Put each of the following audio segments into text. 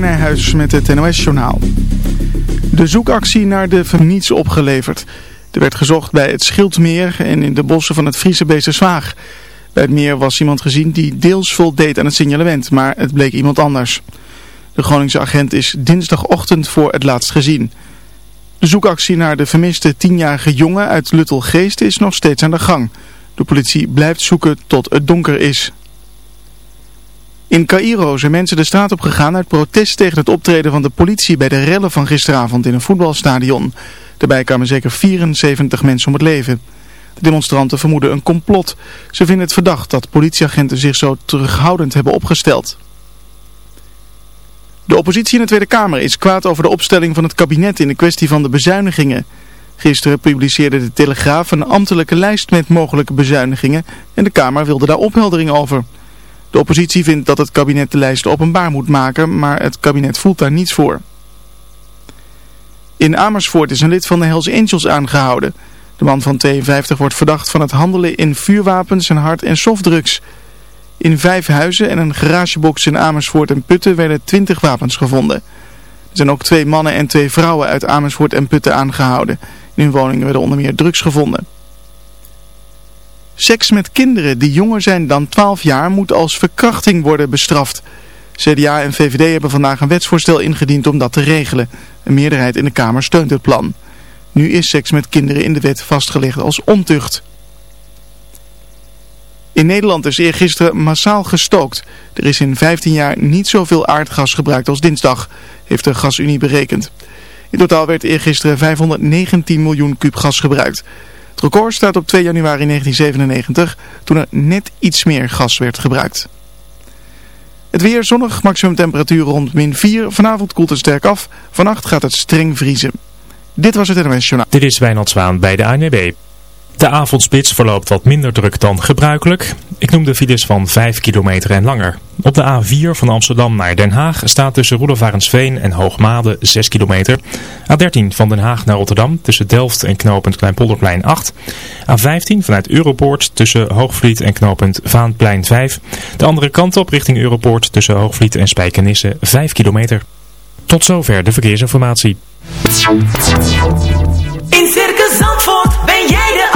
Nijhuis met het NOS-journaal. De zoekactie naar de niets opgeleverd. Er werd gezocht bij het Schildmeer en in de bossen van het Friese Beesterswaag. Bij het meer was iemand gezien die deels voldeed aan het signalement, maar het bleek iemand anders. De Groningse agent is dinsdagochtend voor het laatst gezien. De zoekactie naar de vermiste tienjarige jongen uit Luttelgeest is nog steeds aan de gang. De politie blijft zoeken tot het donker is. In Cairo zijn mensen de straat op gegaan uit protest tegen het optreden van de politie bij de rellen van gisteravond in een voetbalstadion. Daarbij kwamen zeker 74 mensen om het leven. De demonstranten vermoeden een complot. Ze vinden het verdacht dat politieagenten zich zo terughoudend hebben opgesteld. De oppositie in de Tweede Kamer is kwaad over de opstelling van het kabinet in de kwestie van de bezuinigingen. Gisteren publiceerde de Telegraaf een ambtelijke lijst met mogelijke bezuinigingen en de Kamer wilde daar opheldering over. De oppositie vindt dat het kabinet de lijst openbaar moet maken, maar het kabinet voelt daar niets voor. In Amersfoort is een lid van de Hells Angels aangehouden. De man van 52 wordt verdacht van het handelen in vuurwapens en hard- en softdrugs. In vijf huizen en een garagebox in Amersfoort en Putten werden 20 wapens gevonden. Er zijn ook twee mannen en twee vrouwen uit Amersfoort en Putten aangehouden. In hun woningen werden onder meer drugs gevonden. Seks met kinderen die jonger zijn dan 12 jaar moet als verkrachting worden bestraft. CDA en VVD hebben vandaag een wetsvoorstel ingediend om dat te regelen. Een meerderheid in de Kamer steunt het plan. Nu is seks met kinderen in de wet vastgelegd als ontucht. In Nederland is eergisteren massaal gestookt. Er is in 15 jaar niet zoveel aardgas gebruikt als dinsdag, heeft de Gasunie berekend. In totaal werd eergisteren 519 miljoen kub gas gebruikt. Het record staat op 2 januari 1997, toen er net iets meer gas werd gebruikt. Het weer zonnig, maximum temperatuur rond min 4. Vanavond koelt het sterk af. Vannacht gaat het streng vriezen. Dit was het Journaal. Dit is Wijnald Zwaan bij de ANWB. De avondspits verloopt wat minder druk dan gebruikelijk. Ik noem de files van 5 kilometer en langer. Op de A4 van Amsterdam naar Den Haag staat tussen Roelofarensveen en Hoogmade 6 kilometer. A13 van Den Haag naar Rotterdam tussen Delft en knooppunt Kleinpolderplein 8. A15 vanuit Europoort tussen Hoogvliet en knooppunt Vaanplein 5. De andere kant op richting Europoort tussen Hoogvliet en Spijkenisse 5 kilometer. Tot zover de verkeersinformatie. In Circus Zandvoort ben jij de.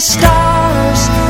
the stars.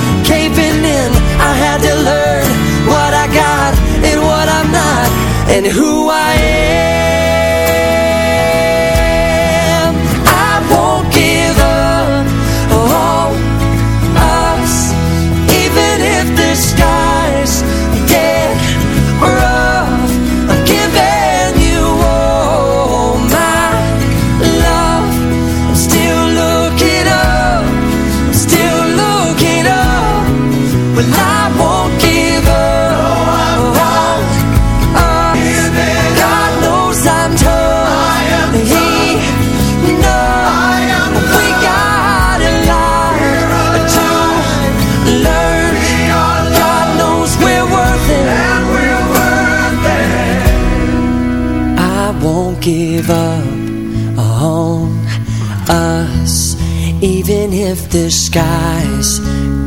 and who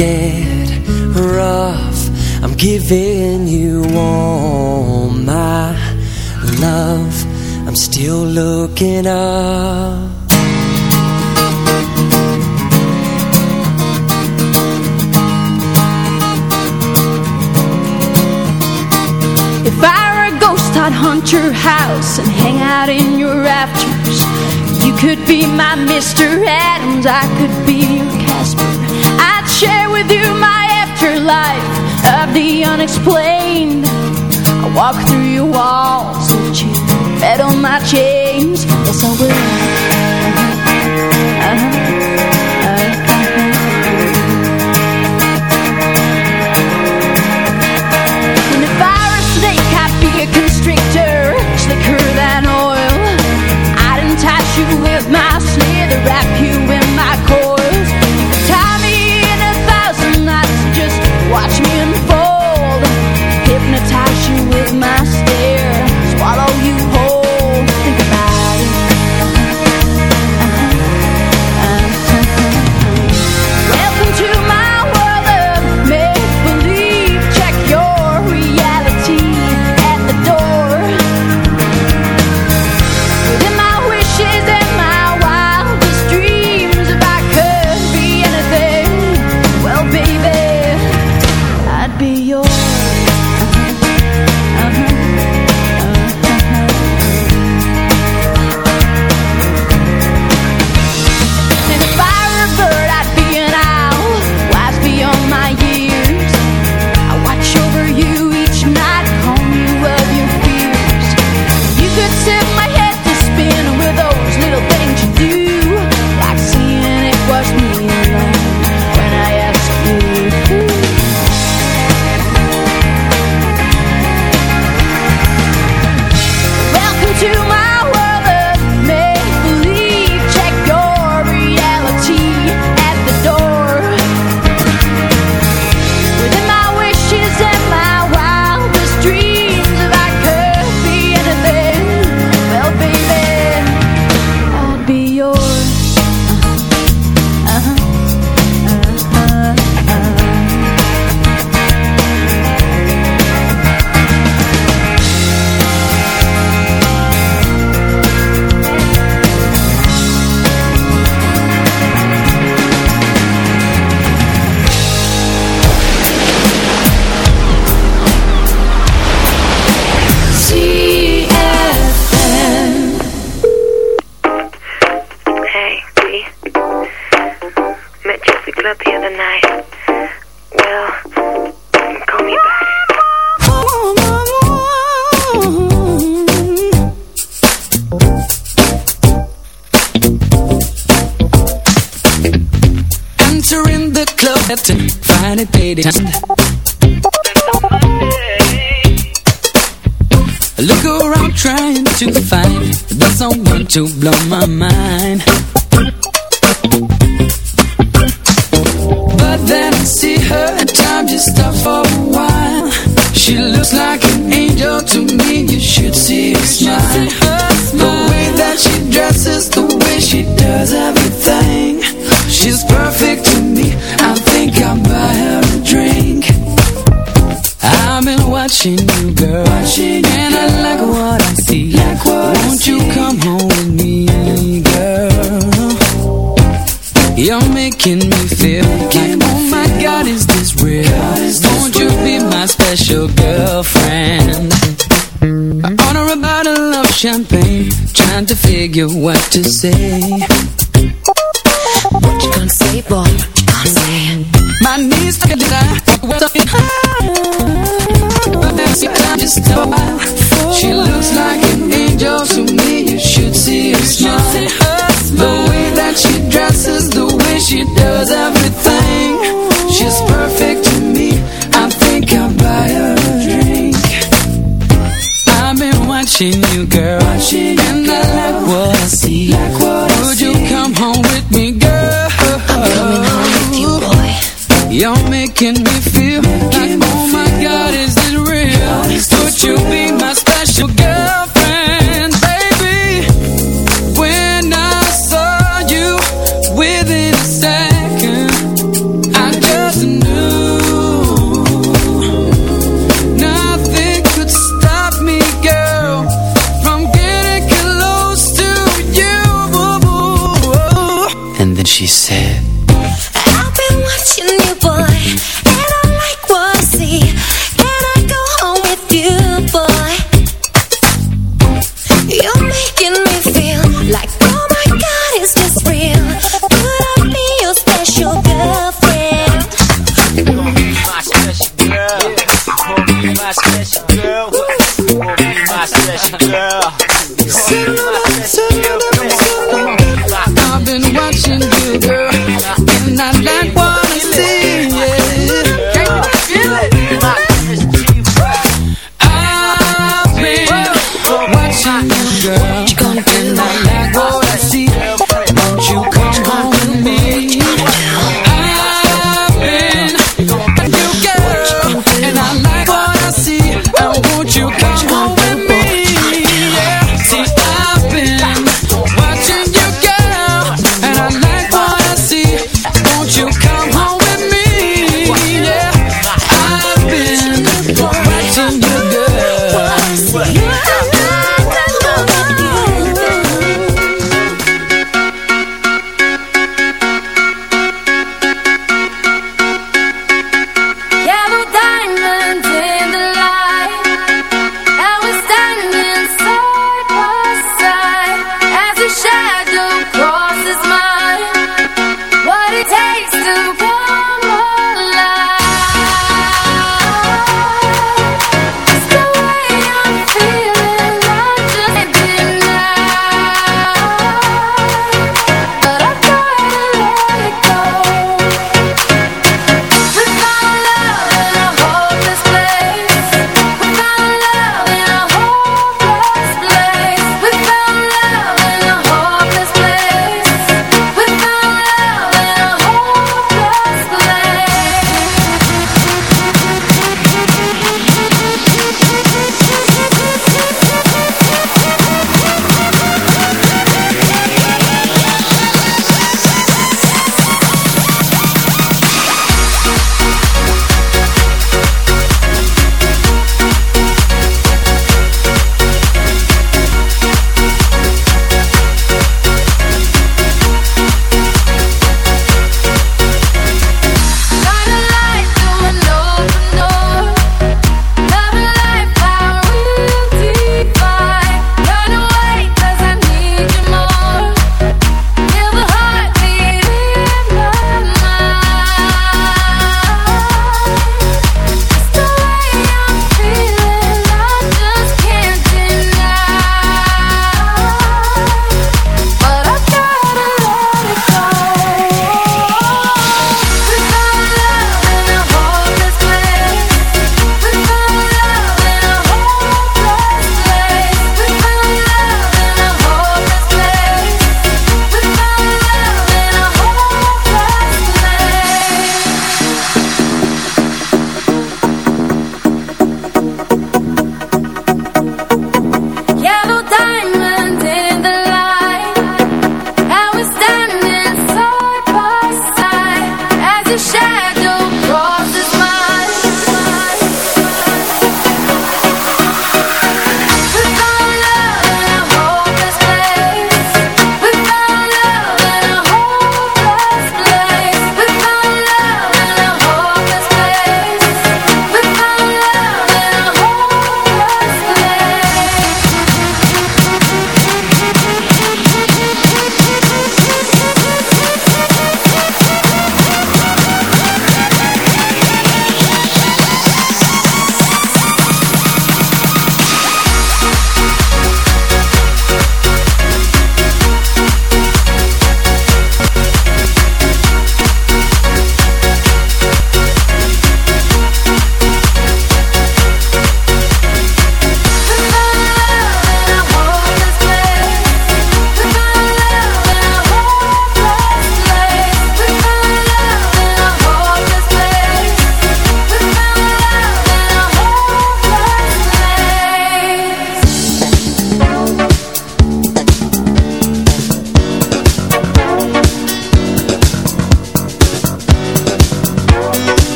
get rough. I'm giving you all my love. I'm still looking up. If I were a ghost, I'd haunt your house and hang out in your rafters. You could be my Mr. Adams, I could be with you my afterlife of the unexplained. I walk through your walls, would you bet on my chains? Yes, I will. Uh-huh. to say? What you gonna say, boy? Gonna say? My knees stuck in design. Well, I'm high. Just a while. She looks like an angel to me. You should see her smile. The way that she dresses, the way she does everything. She's perfect to me. I think I'll buy her a drink. I've been watching you, girl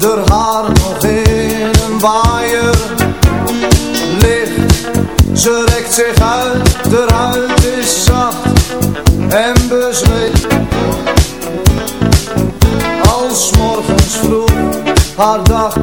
er haar nog in een waaier licht, Ze rekt zich uit, de huid is zacht en bezweet. Als morgens vroeg haar dag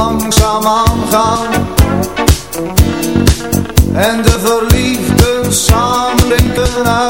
langzaam aangaan. En de verliefden samen denken uit.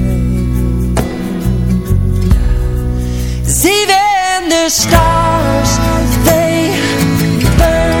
The stars, they burn.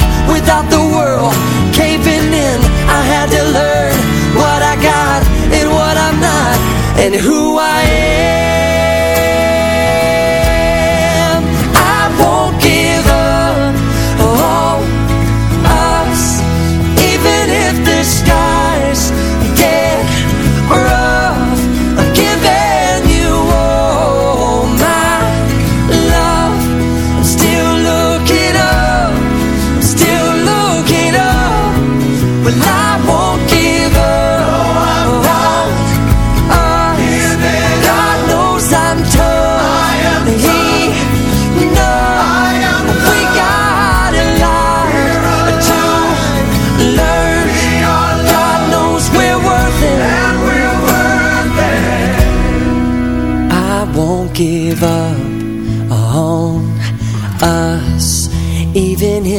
and who I am.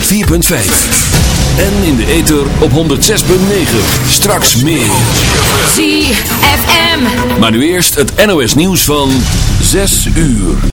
104.5. En in de ether op 106.9. Straks meer. ZFM. Maar nu eerst het NOS nieuws van 6 uur.